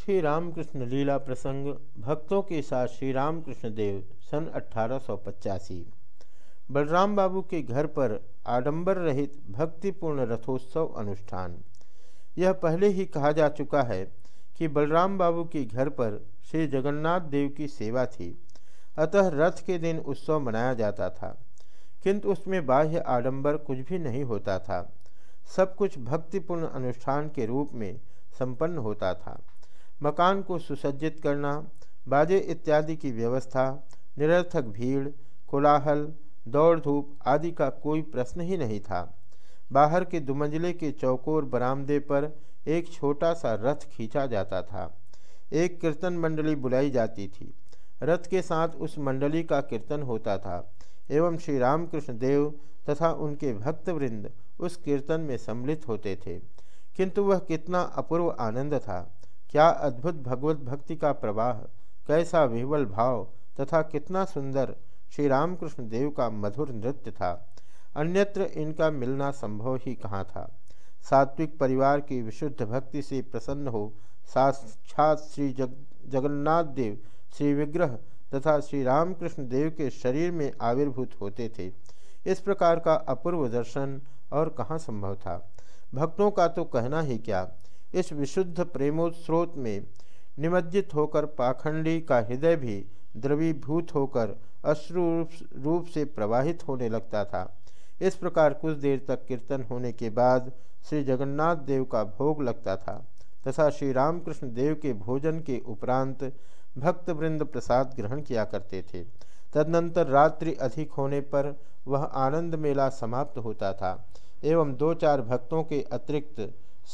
श्री रामकृष्ण लीला प्रसंग, भक्तों के साथ श्री रामकृष्ण देव, सन अठारह बलराम बाबू के घर पर आडंबर रहित भक्तिपूर्ण रथोत्सव अनुष्ठान। यह पहले ही कहा जा चुका है कि बलराम बाबू के घर पर श्री जगन्नाथ देव की सेवा थी। अतः रथ के दिन उत्सव मनाया जाता था, किंतु उसमें बाह्य आडंबर कुछ भी नहीं होता था। सब कुछ भक्तिपूर्ण अनुष्ठान के रूप में संपन्न होता था। मकान को सुसज्जित करना, बाजे इत्यादि की व्यवस्था, निरर्थक भीड़, कोलाहल, दौड़ धूप आदि का कोई प्रश्न ही नहीं था। बाहर के दुमंजले के चौकोर बरामदे पर एक छोटा सा रथ खींचा जाता था। एक कीर्तन मंडली बुलाई जाती थी। रथ के साथ उस मंडली का कीर्तन होता था एवं श्री रामकृष्ण देव तथा उनके भक्तवृंद उस कीर्तन में सम्मिलित होते थे। किंतु वह कितना अपूर्व आनंद था। क्या अद्भुत भगवत भक्ति का प्रवाह, कैसा विह्वल भाव तथा कितना सुंदर श्री रामकृष्ण देव का मधुर नृत्य था। अन्यत्र इनका मिलना संभव ही कहाँ था। सात्विक परिवार की विशुद्ध भक्ति से प्रसन्न हो साक्षात श्री जग, जगन्नाथ देव श्री विग्रह तथा श्री रामकृष्ण देव के शरीर में आविर्भूत होते थे। इस प्रकार का अपूर्व दर्शन और कहाँ संभव था? भक्तों का तो कहना ही क्या इस विशुद्ध प्रेमोत्स्रोत में निमज्जित होकर पाखंडी का हृदय भी द्रवीभूत होकर अश्रु रूप से प्रवाहित होने लगता था। इस प्रकार कुछ देर तक कीर्तन होने के बाद श्री जगन्नाथ देव का भोग लगता था तथा श्री रामकृष्ण देव के भोजन के उपरांत भक्तवृंद प्रसाद ग्रहण किया करते थे। तदनंतर रात्रि अधिक होने पर वह आनंद मेला समाप्त होता था एवं दो चार भक्तों के अतिरिक्त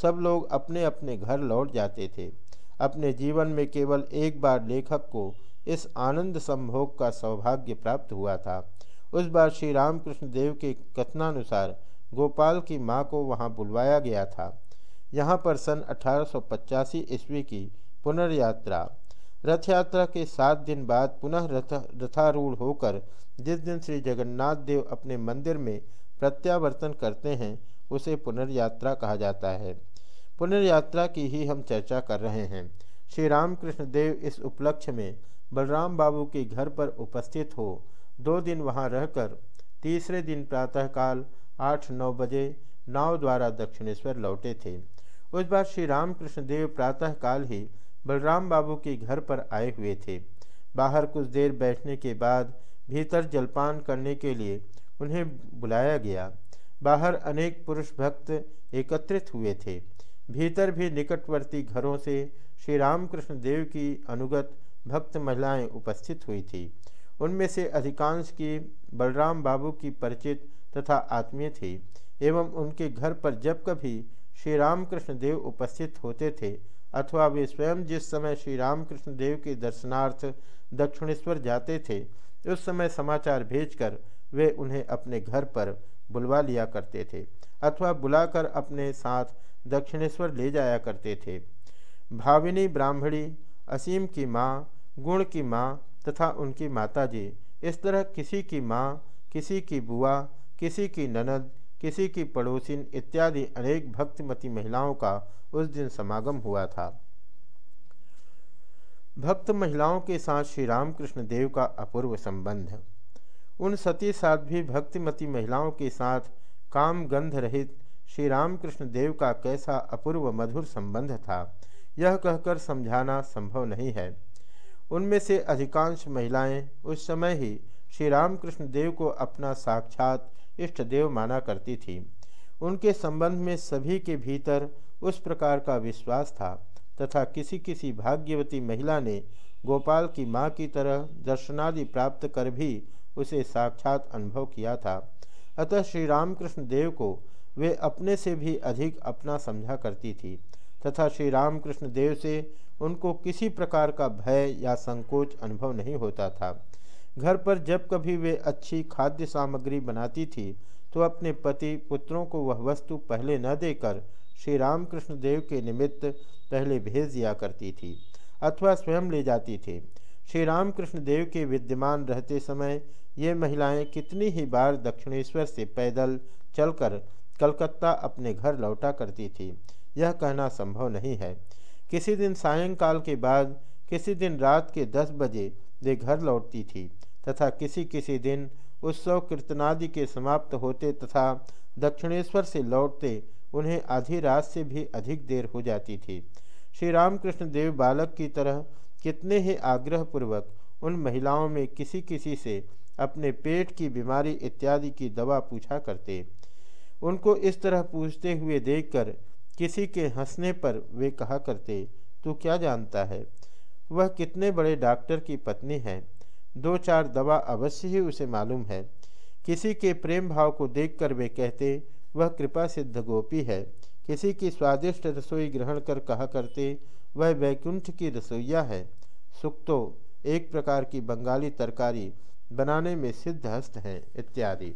सब लोग अपने अपने घर लौट जाते थे। अपने जीवन में केवल एक बार लेखक को इस आनंद संभोग का सौभाग्य प्राप्त हुआ था। उस बार श्री रामकृष्ण देव के कथनानुसार गोपाल की माँ को वहाँ बुलवाया गया था। यहाँ पर सन अठारह सौ पचासी ईस्वी की पुनर्यात्रा रथ यात्रा के सात दिन बाद पुनः रथ, रथारूढ़ होकर जिस दिन श्री जगन्नाथ देव अपने मंदिर में प्रत्यावर्तन करते हैं, उसे पुनर्यात्रा कहा जाता है। पुनर्यात्रा की ही हम चर्चा कर रहे हैं। श्री रामकृष्ण देव इस उपलक्ष्य में बलराम बाबू के घर पर उपस्थित हो। दो दिन वहाँ रहकर, तीसरे दिन प्रातःकाल आठ नौ बजे नाव द्वारा दक्षिणेश्वर लौटे थे। उस बार श्री रामकृष्ण देव प्रातःकाल ही बलराम बाबू के घर पर आए हुए थे। बाहर कुछ देर बैठने के बाद भीतर जलपान करने के लिए उन्हें बुलाया गया। बाहर अनेक पुरुष भक्त एकत्रित हुए थे। भीतर भी निकटवर्ती घरों से श्री रामकृष्ण देव की अनुगत भक्त महिलाएँ उपस्थित हुई थी। उनमें से अधिकांश की बलराम बाबू की परिचित तथा आत्मीय थी, एवं उनके घर पर जब कभी श्री रामकृष्ण देव उपस्थित होते थे अथवा वे स्वयं जिस समय श्री रामकृष्ण देव के दर्शनार्थ दक्षिणेश्वर जाते थे, उस समय समाचार भेजकर वे उन्हें अपने घर पर बुलवा लिया करते थे, अथवा बुलाकर अपने साथ दक्षिणेश्वर ले जाया करते थे। भाविनी, ब्राह्मणी, असीम की माँ, गुण की माँ तथा उनकी माताजी, इस तरह किसी की माँ, किसी की बुआ, किसी की ननद किसी की पड़ोसिन इत्यादि अनेक भक्तिमती महिलाओं का उस दिन समागम हुआ था। भक्त महिलाओं के साथ श्री रामकृष्ण देव का अपूर्व संबंध। उन सती साध्वी भक्तिमती महिलाओं के साथ काम गंध रहित श्री रामकृष्ण देव का कैसा अपूर्व मधुर संबंध था, यह कहकर समझाना संभव नहीं है। उनमें से अधिकांश महिलाएँ उस समय ही श्री रामकृष्ण देव को अपना साक्षात इष्ट देव माना करती थी। उनके संबंध में सभी के भीतर उस प्रकार का विश्वास था तथा किसी किसी भाग्यवती महिला ने गोपाल की माँ की तरह दर्शनादि प्राप्त कर भी उसे साक्षात अनुभव किया था। अतः श्री रामकृष्ण देव को वे अपने से भी अधिक अपना समझा करती थी तथा श्री रामकृष्ण देव से उनको किसी प्रकार का भय या संकोच अनुभव नहीं होता था। घर पर जब कभी वे अच्छी खाद्य सामग्री बनाती थी तो अपने पति पुत्रों को वह वस्तु पहले न देकर श्री रामकृष्ण देव के निमित्त पहले भेज दिया करती थी अथवा स्वयं ले जाती थी। श्री रामकृष्ण देव के विद्यमान रहते समय ये महिलाएँ कितनी ही बार दक्षिणेश्वर से पैदल चलकर कलकत्ता अपने घर लौटा करती थी। यह कहना संभव नहीं है। किसी दिन सायंकाल के बाद, किसी दिन रात के दस बजे वे घर लौटती थी। तथा किसी किसी दिन उत्सव कीर्तनादि के समाप्त होते तथा दक्षिणेश्वर से लौटते उन्हें आधी रात से भी अधिक देर हो जाती थी। श्री रामकृष्ण देव बालक की तरह कितने ही आग्रहपूर्वक उन महिलाओं में किसी किसी से अपने पेट की बीमारी इत्यादि की दवा पूछा करते। उनको इस तरह पूछते हुए देखकर किसी के हंसने पर वे कहा करते, तू क्या जानता है? वह कितने बड़े डॉक्टर की पत्नी है? दो चार दवा अवश्य ही उसे मालूम है। किसी के प्रेम भाव को देखकर वे कहते, वह कृपा सिद्ध गोपी है। किसी की स्वादिष्ट रसोई ग्रहण कर कहा करते, वह वैकुंठ की रसोईया है। सुक्तो, एक प्रकार की बंगाली तरकारी बनाने में सिद्ध हस्त हैं, इत्यादि।